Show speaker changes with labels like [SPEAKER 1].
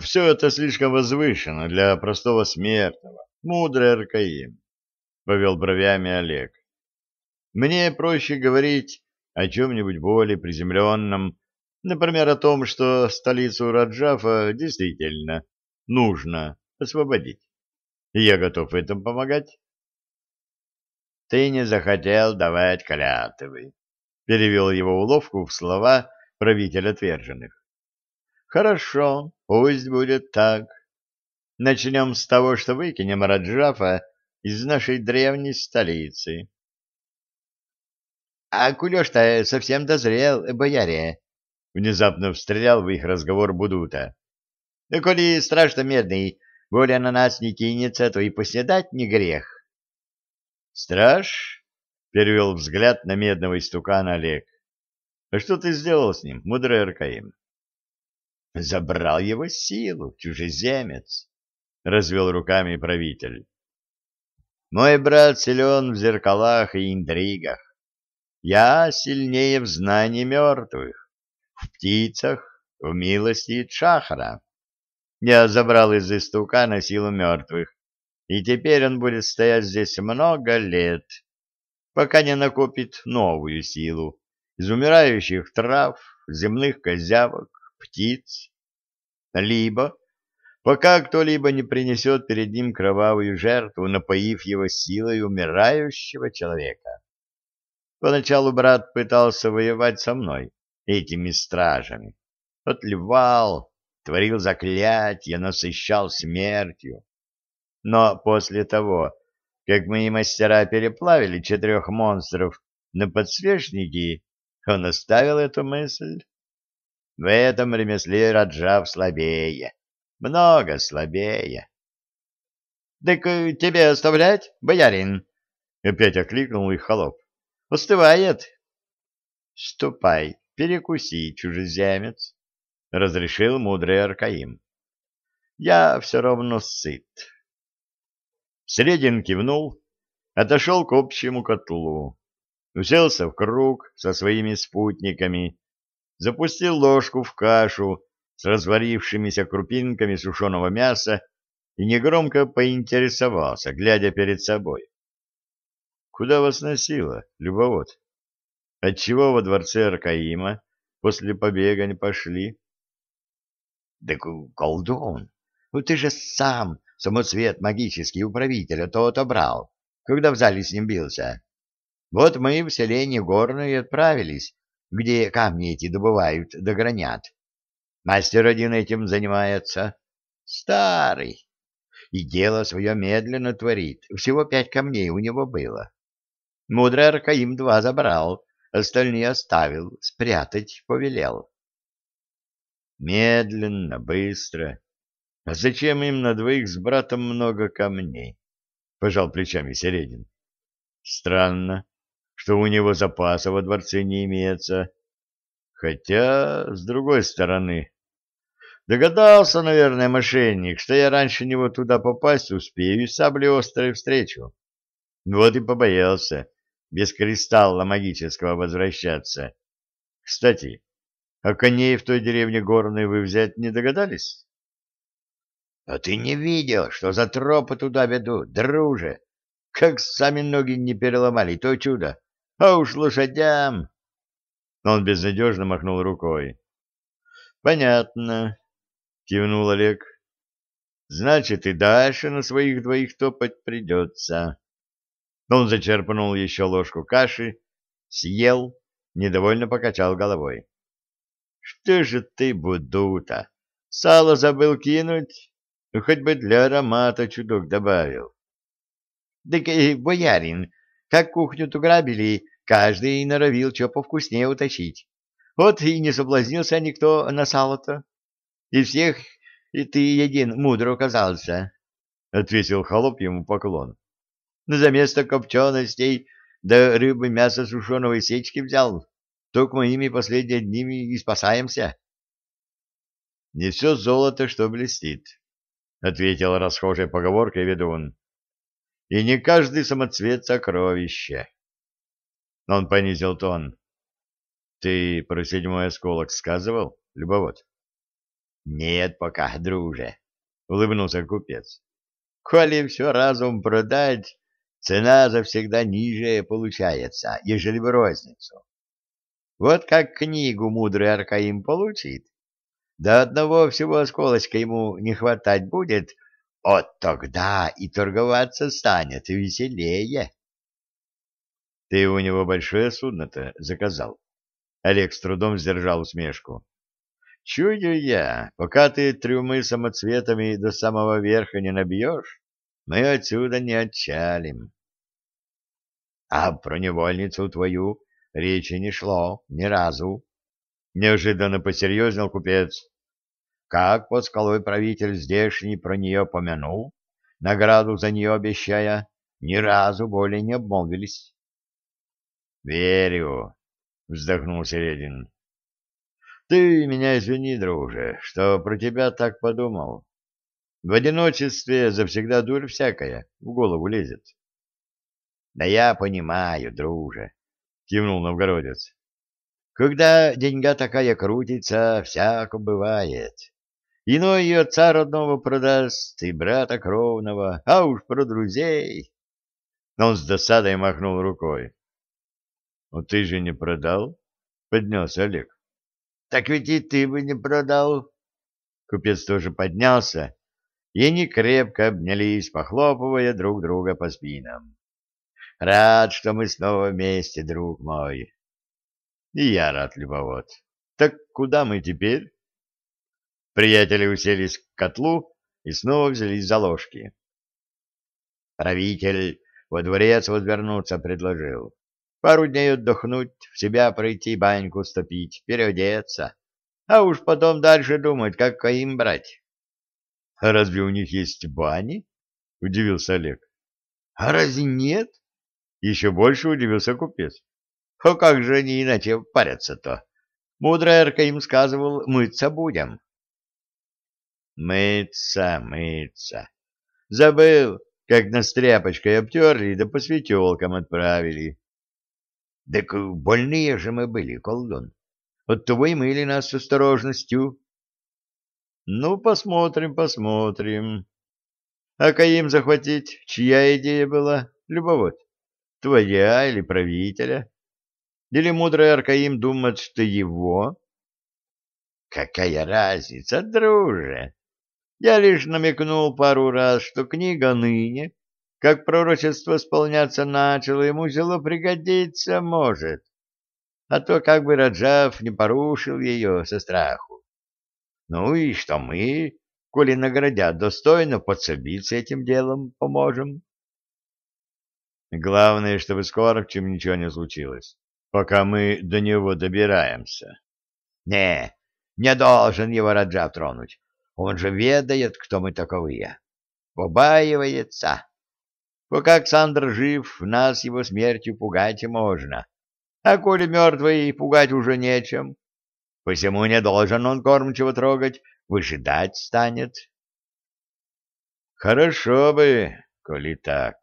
[SPEAKER 1] Все это слишком возвышено для простого смертного. Мудрый Аркаим, — повел бровями Олег. Мне проще говорить о чем-нибудь более приземленном, например, о том, что столицу Раджафа действительно нужно освободить. И я готов в этом помогать. Ты не захотел давать клятвы, — перевел его уловку в слова правитель отверженных. Хорошо, пусть будет так. Начнем с того, что выкинем Раджафа из нашей древней столицы. — А кулеш-то совсем дозрел, бояре! — внезапно встрял в их разговор Будута. — Коли страшно медный, воля на нас не кинется, то и поседать не грех. — Страж? — перевел взгляд на медного истукана Олег. — А что ты сделал с ним, мудрый Аркаим? — Забрал его силу, чужеземец, — развел руками правитель. — Мой брат силен в зеркалах и интригах. Я сильнее в знании мертвых, в птицах, в милости Чахара. Я забрал из истукана силу мертвых, и теперь он будет стоять здесь много лет, пока не накопит новую силу из умирающих трав, земных козявок, птиц, либо пока кто-либо не принесет перед ним кровавую жертву, напоив его силой умирающего человека. Поначалу брат пытался воевать со мной, этими стражами. Отливал, творил заклятия, насыщал смертью. Но после того, как мои мастера переплавили четырех монстров на подсвечники, он оставил эту мысль. В этом ремесле Раджав слабее, много слабее. — Так э, тебе оставлять, боярин? — опять окликнул их холоп. — Остывает. — Ступай, перекуси, чужеземец, — разрешил мудрый Аркаим. — Я все равно сыт. Средин кивнул, отошел к общему котлу, уселся в круг со своими спутниками запустил ложку в кашу с разварившимися крупинками сушеного мяса и негромко поинтересовался, глядя перед собой. — Куда вас носило, любовод? Отчего во дворце Аркаима после побега не пошли? — Да колдун, ну ты же сам самоцвет магический управителя тот обрал, когда в зале с ним бился. Вот мы в селение Горное отправились, где камни эти добывают да гранят. Мастер один этим занимается. Старый. И дело свое медленно творит. Всего пять камней у него было. Мудрый Аркаим два забрал, остальные оставил, спрятать повелел. Медленно, быстро. А зачем им на двоих с братом много камней? Пожал плечами Середин. Странно что у него запаса во дворце не имеется. Хотя, с другой стороны, догадался, наверное, мошенник, что я раньше него туда попасть успею и саблей острой встречу. Вот и побоялся без кристалла магического возвращаться. Кстати, а коней в той деревне горной вы взять не догадались? — А ты не видел, что за тропы туда ведут, друже? Как сами ноги не переломали, то чудо. А уж лошадям... Он безнадежно махнул рукой. Понятно, кивнул Олег. Значит, и дальше на своих двоих топать придется. Он зачерпнул еще ложку каши, съел, недовольно покачал головой. Что же ты, Будута, сало забыл кинуть? Хоть бы для аромата чудок добавил. Да, боярин, как кухню-то грабили, Каждый норовил что повкуснее утащить. Вот и не соблазнился никто на сало-то. И всех и ты един мудро оказался, — ответил холоп ему поклон. — За место копченостей да рыбы мясо сушеного сечки взял. Только моими последними днями и спасаемся. — Не все золото, что блестит, — ответил расхожей поговоркой ведун. — И не каждый самоцвет сокровище. Он понизил тон. — Ты про седьмой осколок сказывал, любовод? — Нет пока, друже, — улыбнулся купец. — Коли все разум продать, цена завсегда ниже получается, ежели в розницу. Вот как книгу мудрый Аркаим получит, до одного всего осколочка ему не хватать будет, вот тогда и торговаться станет веселее. — Ты у него большое судно-то заказал? Олег с трудом сдержал усмешку. — Чую я, пока ты трюмы самоцветами до самого верха не набьешь, мы отсюда не отчалим. — А про невольницу твою речи не шло ни разу. Неожиданно посерьезнел купец. Как под скалой правитель здешний про нее помянул, награду за нее обещая, ни разу более не обмолвились. — Верю, — вздохнул Середин. — Ты меня извини, друже, что про тебя так подумал. В одиночестве завсегда дурь всякая в голову лезет. — Да я понимаю, друже, — кивнул новгородец. — Когда деньга такая крутится, всяко бывает. Иной ее отца родного продаст, и брата кровного, а уж про друзей. Он с досадой махнул рукой. — Ну ты же не продал? — поднялся Олег. — Так ведь и ты бы не продал. Купец тоже поднялся, и они крепко обнялись, похлопывая друг друга по спинам. — Рад, что мы снова вместе, друг мой. — И я рад, любовод. Так куда мы теперь? Приятели уселись к котлу и снова взялись за ложки. Правитель во дворец возвернуться предложил. Пару дней отдохнуть, в себя пройти, баньку стопить, переодеться, а уж потом дальше думать, как им брать. — А разве у них есть бани? — удивился Олег. — А разве нет? — еще больше удивился купец. — А как же они иначе парятся-то? Мудрый Эрка им сказывал, мыться будем. — Мыться, мыться. Забыл, как нас тряпочкой обтерли да по светелкам отправили. — Так больные же мы были, колдун. Оттого и мыли нас с осторожностью. — Ну, посмотрим, посмотрим. А Каим захватить, чья идея была, любовод? Твоя или правителя? Или мудрый Аркаим думает, что его? — Какая разница, друже? Я лишь намекнул пару раз, что книга ныне как пророчество исполняться начало, ему зело пригодиться может. А то как бы Раджав не порушил ее со страху. Ну и что мы, коли наградят достойно, подсобиться этим делом поможем. Главное, чтобы с Корчем ничего не случилось, пока мы до него добираемся. Не, не должен его Раджав тронуть. Он же ведает, кто мы таковые. Побаивается. Пока Александр жив, нас его смертью пугать можно. А коли мертвый, пугать уже нечем. Посему не должен он кормчего трогать, выжидать станет. Хорошо бы, коли так.